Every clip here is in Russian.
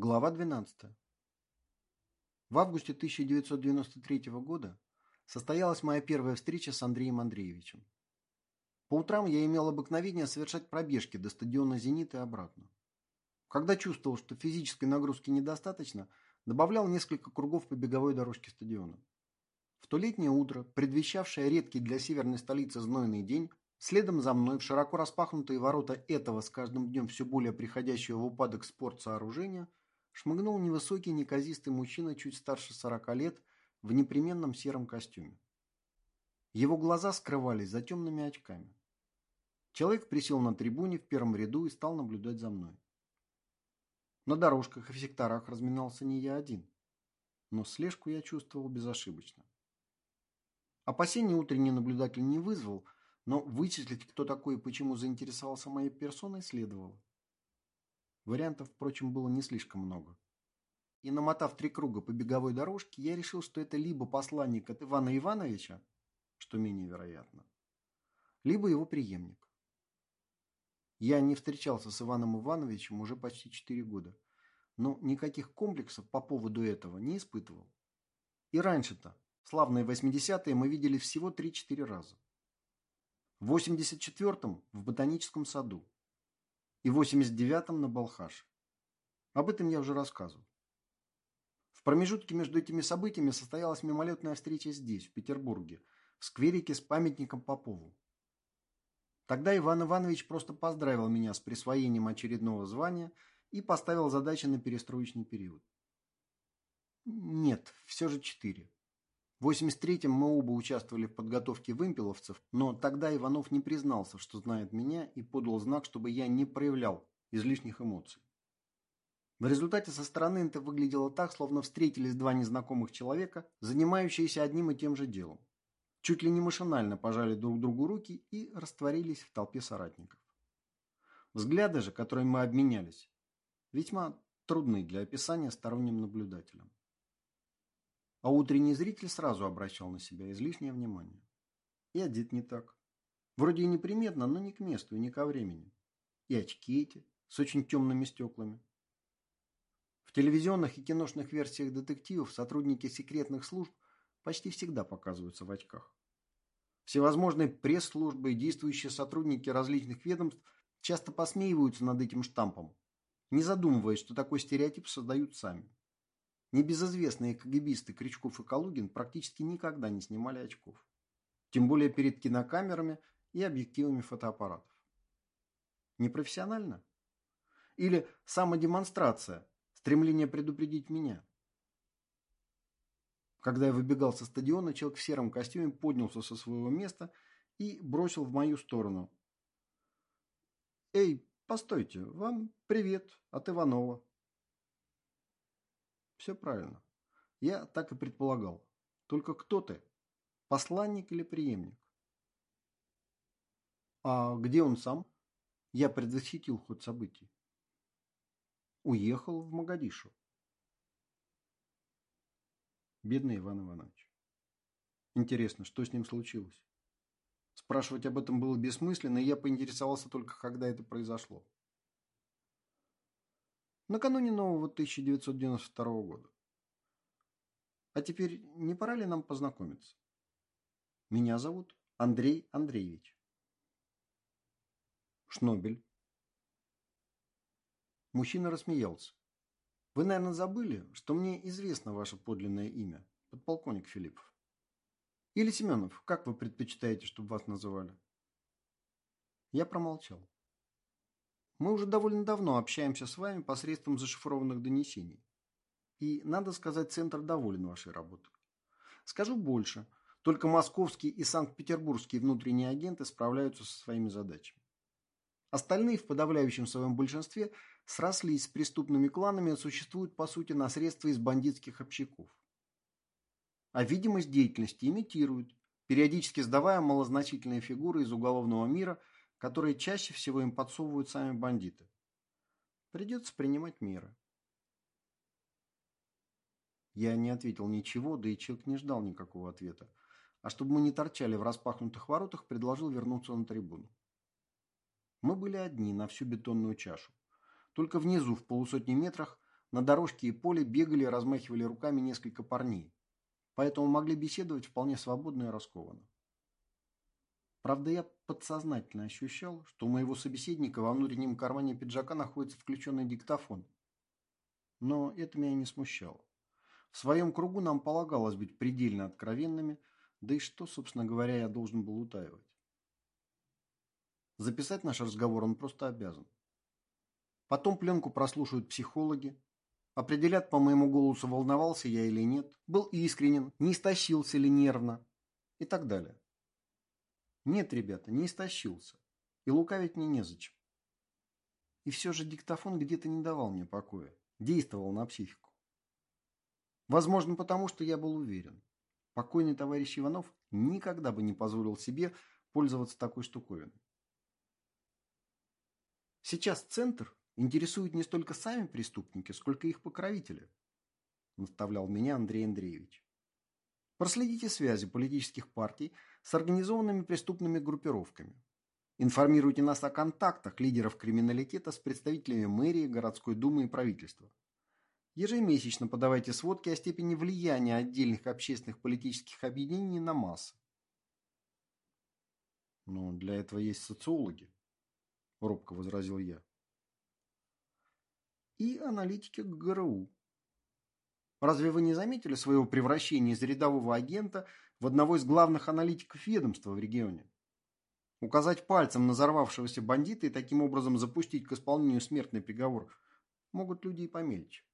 Глава 12. В августе 1993 года состоялась моя первая встреча с Андреем Андреевичем. По утрам я имел обыкновение совершать пробежки до стадиона «Зенит» и обратно. Когда чувствовал, что физической нагрузки недостаточно, добавлял несколько кругов по беговой дорожке стадиона. В то летнее утро, предвещавшее редкий для северной столицы знойный день, следом за мной в широко распахнутые ворота этого с каждым днем все более приходящего в упадок спортсооружения – шмыгнул невысокий неказистый мужчина чуть старше сорока лет в непременном сером костюме. Его глаза скрывались за темными очками. Человек присел на трибуне в первом ряду и стал наблюдать за мной. На дорожках и в секторах разминался не я один, но слежку я чувствовал безошибочно. Опасений утренний наблюдатель не вызвал, но вычислить, кто такой и почему заинтересовался моей персоной, следовало. Вариантов, впрочем, было не слишком много. И намотав три круга по беговой дорожке, я решил, что это либо посланник от Ивана Ивановича, что менее вероятно, либо его преемник. Я не встречался с Иваном Ивановичем уже почти четыре года, но никаких комплексов по поводу этого не испытывал. И раньше-то, славные 80-е, мы видели всего 3-4 раза. В 84-м в ботаническом саду, и в 89-м на Балхаш. Об этом я уже рассказывал. В промежутке между этими событиями состоялась мимолетная встреча здесь, в Петербурге, в скверике с памятником Попову. Тогда Иван Иванович просто поздравил меня с присвоением очередного звания и поставил задачи на перестроечный период. Нет, все же четыре. В 83-м мы оба участвовали в подготовке вымпеловцев, но тогда Иванов не признался, что знает меня и подал знак, чтобы я не проявлял излишних эмоций. В результате со стороны это выглядело так, словно встретились два незнакомых человека, занимающиеся одним и тем же делом. Чуть ли не машинально пожали друг другу руки и растворились в толпе соратников. Взгляды же, которыми мы обменялись, весьма трудны для описания сторонним наблюдателям. А утренний зритель сразу обращал на себя излишнее внимание. И одет не так. Вроде и неприметно, но не к месту и не ко времени. И очки эти, с очень темными стеклами. В телевизионных и киношных версиях детективов сотрудники секретных служб почти всегда показываются в очках. Всевозможные пресс-службы и действующие сотрудники различных ведомств часто посмеиваются над этим штампом, не задумываясь, что такой стереотип создают сами. Небезызвестные КГБисты Крючков и Калугин практически никогда не снимали очков. Тем более перед кинокамерами и объективами фотоаппаратов. Непрофессионально? Или самодемонстрация, стремление предупредить меня? Когда я выбегал со стадиона, человек в сером костюме поднялся со своего места и бросил в мою сторону. «Эй, постойте, вам привет от Иванова». Все правильно. Я так и предполагал. Только кто ты? Посланник или преемник? А где он сам? Я предвосхитил ход событий. Уехал в Магадишу. Бедный Иван Иванович. Интересно, что с ним случилось? Спрашивать об этом было бессмысленно, и я поинтересовался только, когда это произошло накануне нового 1992 года. А теперь не пора ли нам познакомиться? Меня зовут Андрей Андреевич. Шнобель. Мужчина рассмеялся. Вы, наверное, забыли, что мне известно ваше подлинное имя, подполковник Филиппов. Или Семенов, как вы предпочитаете, чтобы вас называли? Я промолчал. Мы уже довольно давно общаемся с вами посредством зашифрованных донесений. И, надо сказать, Центр доволен вашей работой. Скажу больше. Только московские и санкт-петербургские внутренние агенты справляются со своими задачами. Остальные в подавляющем своем большинстве срослись с преступными кланами и существуют, по сути, на средства из бандитских общаков. А видимость деятельности имитируют, периодически сдавая малозначительные фигуры из уголовного мира – которые чаще всего им подсовывают сами бандиты. Придется принимать меры. Я не ответил ничего, да и человек не ждал никакого ответа. А чтобы мы не торчали в распахнутых воротах, предложил вернуться на трибуну. Мы были одни на всю бетонную чашу. Только внизу, в полусотни метрах, на дорожке и поле бегали и размахивали руками несколько парней, поэтому могли беседовать вполне свободно и раскованно. Правда, я подсознательно ощущал, что у моего собеседника во внутреннем кармане пиджака находится включенный диктофон. Но это меня не смущало. В своем кругу нам полагалось быть предельно откровенными, да и что, собственно говоря, я должен был утаивать. Записать наш разговор он просто обязан. Потом пленку прослушают психологи, определят по моему голосу, волновался я или нет, был искренен, не истощился ли нервно и так далее. Нет, ребята, не истощился. И лукавить мне незачем. И все же диктофон где-то не давал мне покоя, действовал на психику. Возможно, потому что я был уверен. Покойный товарищ Иванов никогда бы не позволил себе пользоваться такой штуковиной. Сейчас Центр интересует не столько сами преступники, сколько их покровители, наставлял меня Андрей Андреевич. Проследите связи политических партий с организованными преступными группировками. Информируйте нас о контактах лидеров криминалитета с представителями мэрии, городской думы и правительства. Ежемесячно подавайте сводки о степени влияния отдельных общественных политических объединений на массы. Но для этого есть социологи, робко возразил я. И аналитики ГРУ. Разве вы не заметили своего превращения из рядового агента в одного из главных аналитиков ведомства в регионе? Указать пальцем на взорвавшегося бандита и таким образом запустить к исполнению смертный приговор могут люди и помельче.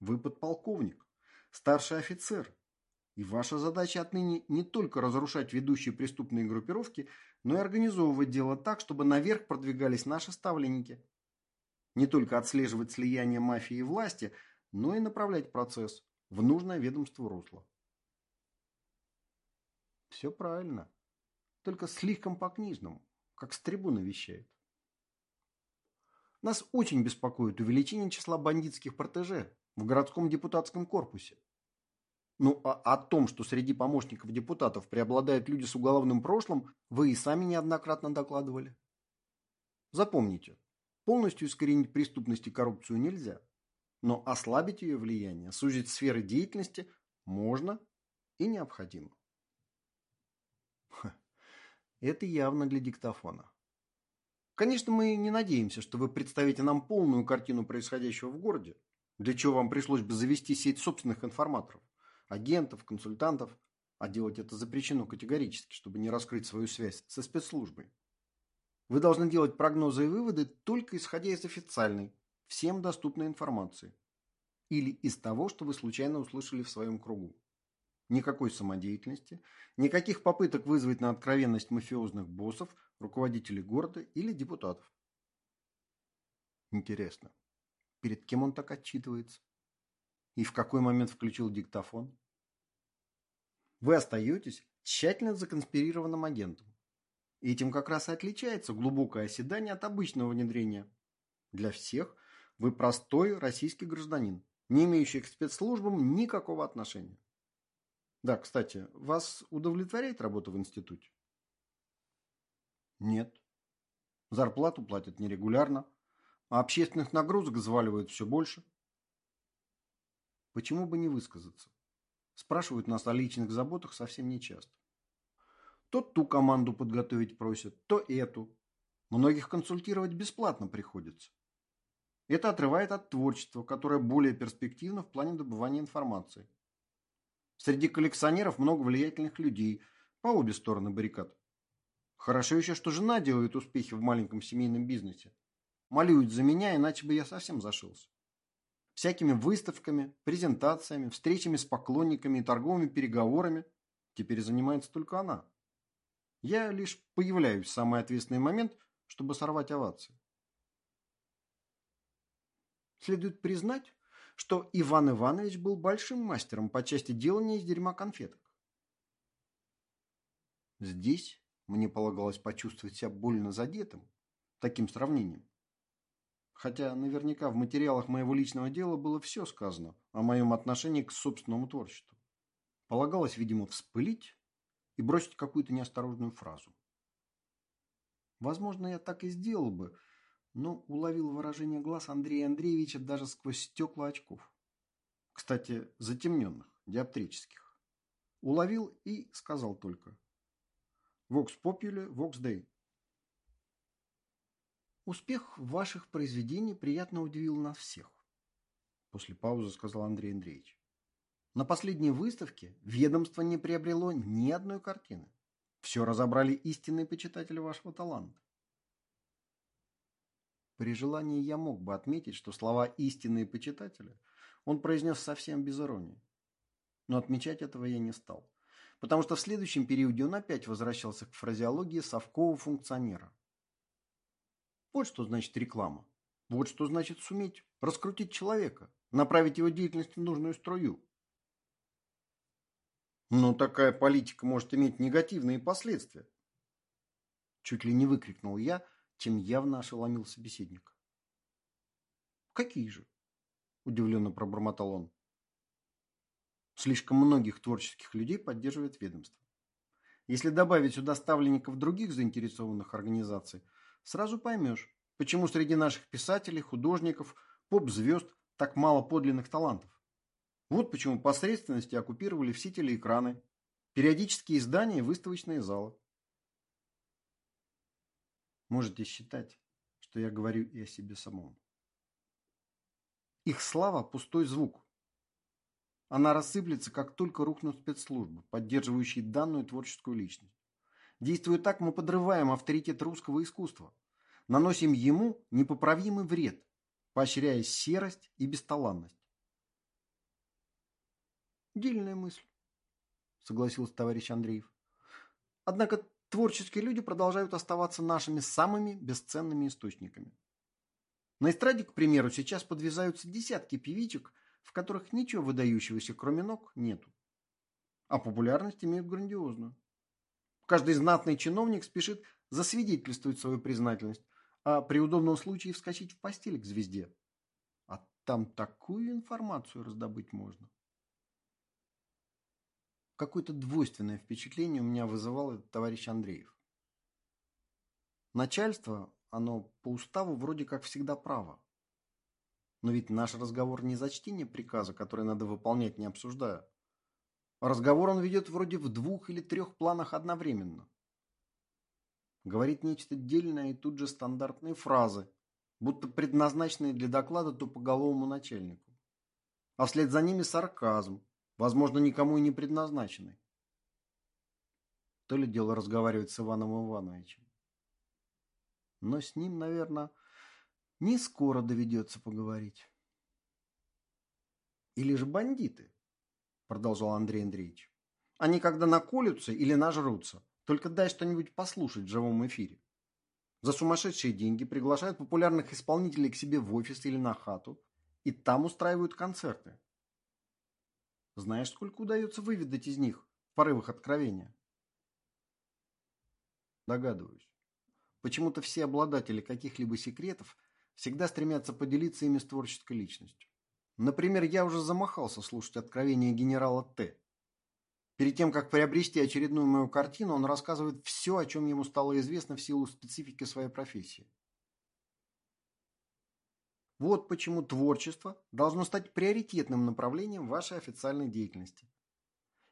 Вы подполковник, старший офицер, и ваша задача отныне не только разрушать ведущие преступные группировки, но и организовывать дело так, чтобы наверх продвигались наши ставленники. Не только отслеживать слияние мафии и власти – но и направлять процесс в нужное ведомство русло. Все правильно, только слишком по-книжному, как с трибуны вещает. Нас очень беспокоит увеличение числа бандитских протеже в городском депутатском корпусе. Ну, а о том, что среди помощников депутатов преобладают люди с уголовным прошлым, вы и сами неоднократно докладывали. Запомните, полностью искоренить преступность и коррупцию нельзя но ослабить ее влияние, сузить сферы деятельности можно и необходимо. Это явно для диктофона. Конечно, мы не надеемся, что вы представите нам полную картину происходящего в городе, для чего вам пришлось бы завести сеть собственных информаторов, агентов, консультантов, а делать это запрещено категорически, чтобы не раскрыть свою связь со спецслужбой. Вы должны делать прогнозы и выводы только исходя из официальной, всем доступной информации или из того, что вы случайно услышали в своем кругу. Никакой самодеятельности, никаких попыток вызвать на откровенность мафиозных боссов, руководителей города или депутатов. Интересно, перед кем он так отчитывается? И в какой момент включил диктофон? Вы остаетесь тщательно законспирированным агентом. Этим как раз и отличается глубокое оседание от обычного внедрения. Для всех – вы простой российский гражданин, не имеющий к спецслужбам никакого отношения. Да, кстати, вас удовлетворяет работа в институте? Нет. Зарплату платят нерегулярно, а общественных нагрузок заваливают все больше. Почему бы не высказаться? Спрашивают нас о личных заботах совсем нечасто. То ту команду подготовить просят, то эту. Многих консультировать бесплатно приходится. Это отрывает от творчества, которое более перспективно в плане добывания информации. Среди коллекционеров много влиятельных людей по обе стороны баррикад. Хорошо еще, что жена делает успехи в маленьком семейном бизнесе. Молюет за меня, иначе бы я совсем зашился. Всякими выставками, презентациями, встречами с поклонниками и торговыми переговорами теперь занимается только она. Я лишь появляюсь в самый ответственный момент, чтобы сорвать овации. Следует признать, что Иван Иванович был большим мастером по части делания из дерьма конфеток. Здесь мне полагалось почувствовать себя больно задетым таким сравнением. Хотя наверняка в материалах моего личного дела было все сказано о моем отношении к собственному творчеству. Полагалось, видимо, вспылить и бросить какую-то неосторожную фразу. Возможно, я так и сделал бы, но уловил выражение глаз Андрея Андреевича даже сквозь стекла очков. Кстати, затемненных, диоптрических. Уловил и сказал только. «Vox populi, vox dei». Успех ваших произведений приятно удивил нас всех. После паузы сказал Андрей Андреевич. На последней выставке ведомство не приобрело ни одной картины. Все разобрали истинные почитатели вашего таланта. При желании я мог бы отметить, что слова «истинные почитатели» он произнес совсем без иронии. Но отмечать этого я не стал, потому что в следующем периоде он опять возвращался к фразеологии совкового функционера. Вот что значит реклама. Вот что значит суметь раскрутить человека, направить его деятельность в нужную струю. Но такая политика может иметь негативные последствия. Чуть ли не выкрикнул я, чем явно ошеломил собеседника. Какие же? Удивленно пробормотал он. Слишком многих творческих людей поддерживает ведомство. Если добавить сюда ставленников других заинтересованных организаций, сразу поймешь, почему среди наших писателей, художников, поп-звезд так мало подлинных талантов. Вот почему посредственности оккупировали все телеэкраны, периодические издания и выставочные залы. Можете считать, что я говорю и о себе самом. Их слава – пустой звук. Она рассыплется, как только рухнут спецслужбы, поддерживающие данную творческую личность. Действуя так, мы подрываем авторитет русского искусства, наносим ему непоправимый вред, поощряя серость и бесталанность. Дельная мысль, согласился товарищ Андреев. Однако творческие люди продолжают оставаться нашими самыми бесценными источниками. На эстраде, к примеру, сейчас подвязаются десятки певичек, в которых ничего выдающегося, кроме ног, нету. А популярность имеют грандиозную. Каждый знатный чиновник спешит засвидетельствовать свою признательность, а при удобном случае вскочить в постель к звезде. А там такую информацию раздобыть можно. Какое-то двойственное впечатление у меня вызывал этот товарищ Андреев. Начальство, оно по уставу вроде как всегда право. Но ведь наш разговор не за чтение приказа, который надо выполнять, не обсуждая. Разговор он ведет вроде в двух или трех планах одновременно. Говорит нечто дельное и тут же стандартные фразы, будто предназначенные для доклада тупоголовому начальнику. А вслед за ними сарказм, возможно, никому и не предназначенный. То ли дело разговаривать с Иваном Ивановичем. Но с ним, наверное, не скоро доведется поговорить. Или же бандиты, продолжал Андрей Андреевич. Они когда наколются или нажрутся, только дай что-нибудь послушать в живом эфире. За сумасшедшие деньги приглашают популярных исполнителей к себе в офис или на хату, и там устраивают концерты. Знаешь, сколько удается выведать из них в порывах откровения? Догадываюсь. Почему-то все обладатели каких-либо секретов всегда стремятся поделиться ими с творческой личностью. Например, я уже замахался слушать откровения генерала Т. Перед тем, как приобрести очередную мою картину, он рассказывает все, о чем ему стало известно в силу специфики своей профессии. Вот почему творчество должно стать приоритетным направлением вашей официальной деятельности.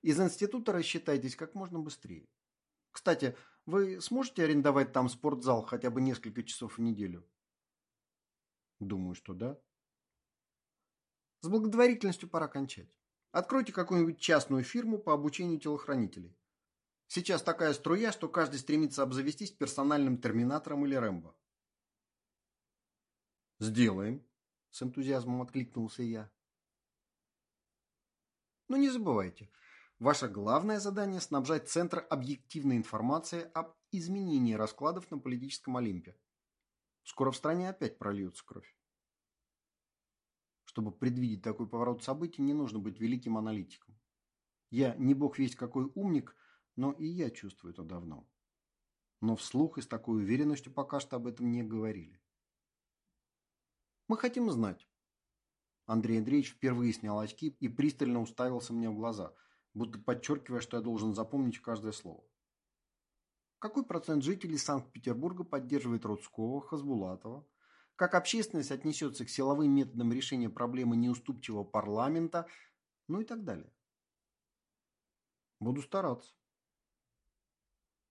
Из института рассчитайтесь как можно быстрее. Кстати, вы сможете арендовать там спортзал хотя бы несколько часов в неделю? Думаю, что да. С благотворительностью пора кончать. Откройте какую-нибудь частную фирму по обучению телохранителей. Сейчас такая струя, что каждый стремится обзавестись персональным терминатором или Рэмбо. «Сделаем», – с энтузиазмом откликнулся я. Но не забывайте, ваше главное задание – снабжать Центр объективной информацией об изменении раскладов на политическом Олимпе. Скоро в стране опять прольется кровь. Чтобы предвидеть такой поворот событий, не нужно быть великим аналитиком. Я не бог весть какой умник, но и я чувствую это давно. Но вслух и с такой уверенностью пока что об этом не говорили. Мы хотим знать. Андрей Андреевич впервые снял очки и пристально уставился мне в глаза, будто подчеркивая, что я должен запомнить каждое слово. Какой процент жителей Санкт-Петербурга поддерживает Рудского, Хазбулатова, как общественность отнесется к силовым методам решения проблемы неуступчивого парламента, ну и так далее. Буду стараться.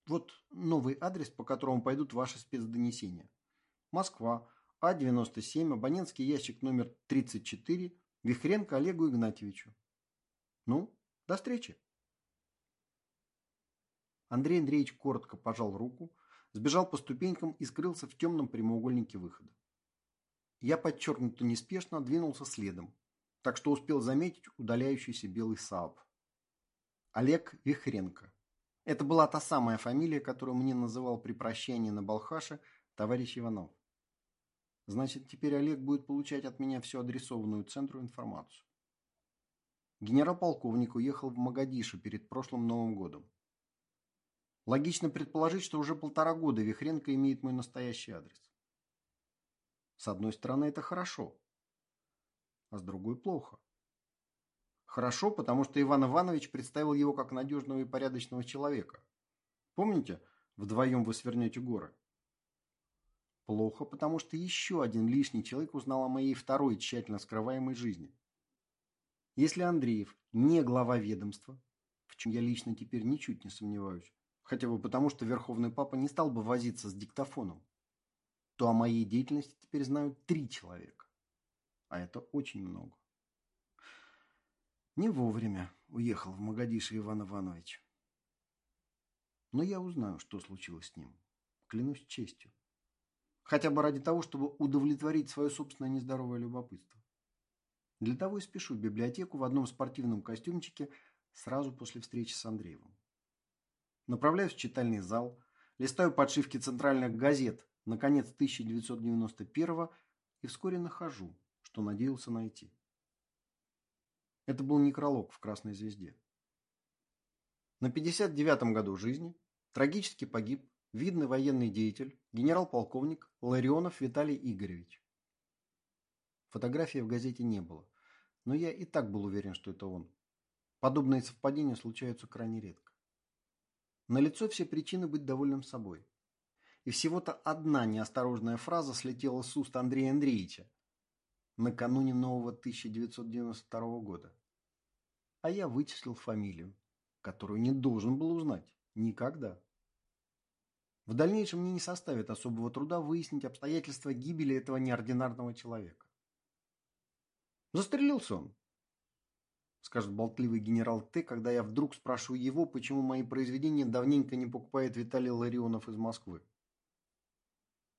Вот новый адрес, по которому пойдут ваши спецдонесения. Москва, А97, абонентский ящик номер 34, Вихренко Олегу Игнатьевичу. Ну, до встречи. Андрей Андреевич коротко пожал руку, сбежал по ступенькам и скрылся в темном прямоугольнике выхода. Я подчеркнуто неспешно двинулся следом, так что успел заметить удаляющийся белый Сааб. Олег Вихренко. Это была та самая фамилия, которую мне называл при прощании на Балхаше товарищ Иванов. Значит, теперь Олег будет получать от меня всю адресованную центру информацию. Генерал-полковник уехал в Магадишу перед прошлым Новым годом. Логично предположить, что уже полтора года Вихренко имеет мой настоящий адрес. С одной стороны, это хорошо, а с другой плохо. Хорошо, потому что Иван Иванович представил его как надежного и порядочного человека. Помните, вдвоем вы свернете горы? Плохо, потому что еще один лишний человек узнал о моей второй тщательно скрываемой жизни. Если Андреев не глава ведомства, в чем я лично теперь ничуть не сомневаюсь, хотя бы потому, что Верховный Папа не стал бы возиться с диктофоном, то о моей деятельности теперь знают три человека. А это очень много. Не вовремя уехал в Магадиш Иван Иванович. Но я узнаю, что случилось с ним. Клянусь честью. Хотя бы ради того, чтобы удовлетворить свое собственное нездоровое любопытство. Для того и спешу в библиотеку в одном спортивном костюмчике сразу после встречи с Андреевым. Направляюсь в читальный зал, листаю подшивки центральных газет на конец 1991 и вскоре нахожу, что надеялся найти. Это был некролог в «Красной звезде». На 59-м году жизни трагически погиб видный военный деятель, генерал-полковник Ларионов Виталий Игоревич. Фотографии в газете не было, но я и так был уверен, что это он. Подобные совпадения случаются крайне редко. Налицо все причины быть довольным собой. И всего-то одна неосторожная фраза слетела с уст Андрея Андреевича накануне нового 1992 года. А я вычислил фамилию, которую не должен был узнать никогда. В дальнейшем мне не составит особого труда выяснить обстоятельства гибели этого неординарного человека. Застрелился он, скажет болтливый генерал Т, когда я вдруг спрашиваю его, почему мои произведения давненько не покупает Виталий Ларионов из Москвы.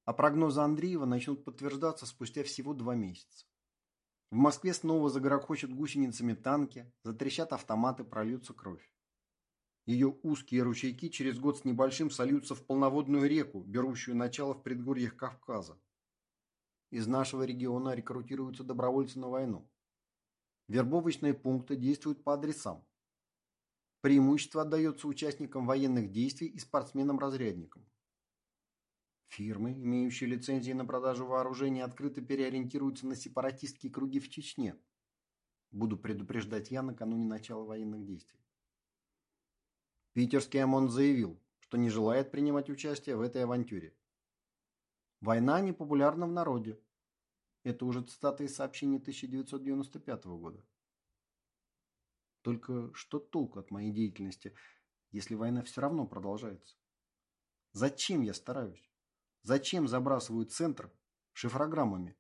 А прогнозы Андреева начнут подтверждаться спустя всего два месяца. В Москве снова загрохочут гусеницами танки, затрещат автоматы, прольется кровь. Ее узкие ручейки через год с небольшим сольются в полноводную реку, берущую начало в предгорьях Кавказа. Из нашего региона рекрутируются добровольцы на войну. Вербовочные пункты действуют по адресам. Преимущество отдается участникам военных действий и спортсменам-разрядникам. Фирмы, имеющие лицензии на продажу вооружений, открыто переориентируются на сепаратистские круги в Чечне. Буду предупреждать я накануне начала военных действий. Питерский ОМОН заявил, что не желает принимать участие в этой авантюре. Война непопулярна в народе, это уже цитата из сообщения 1995 года. Только что толку от моей деятельности, если война все равно продолжается? Зачем я стараюсь? Зачем забрасываю центр шифрограммами,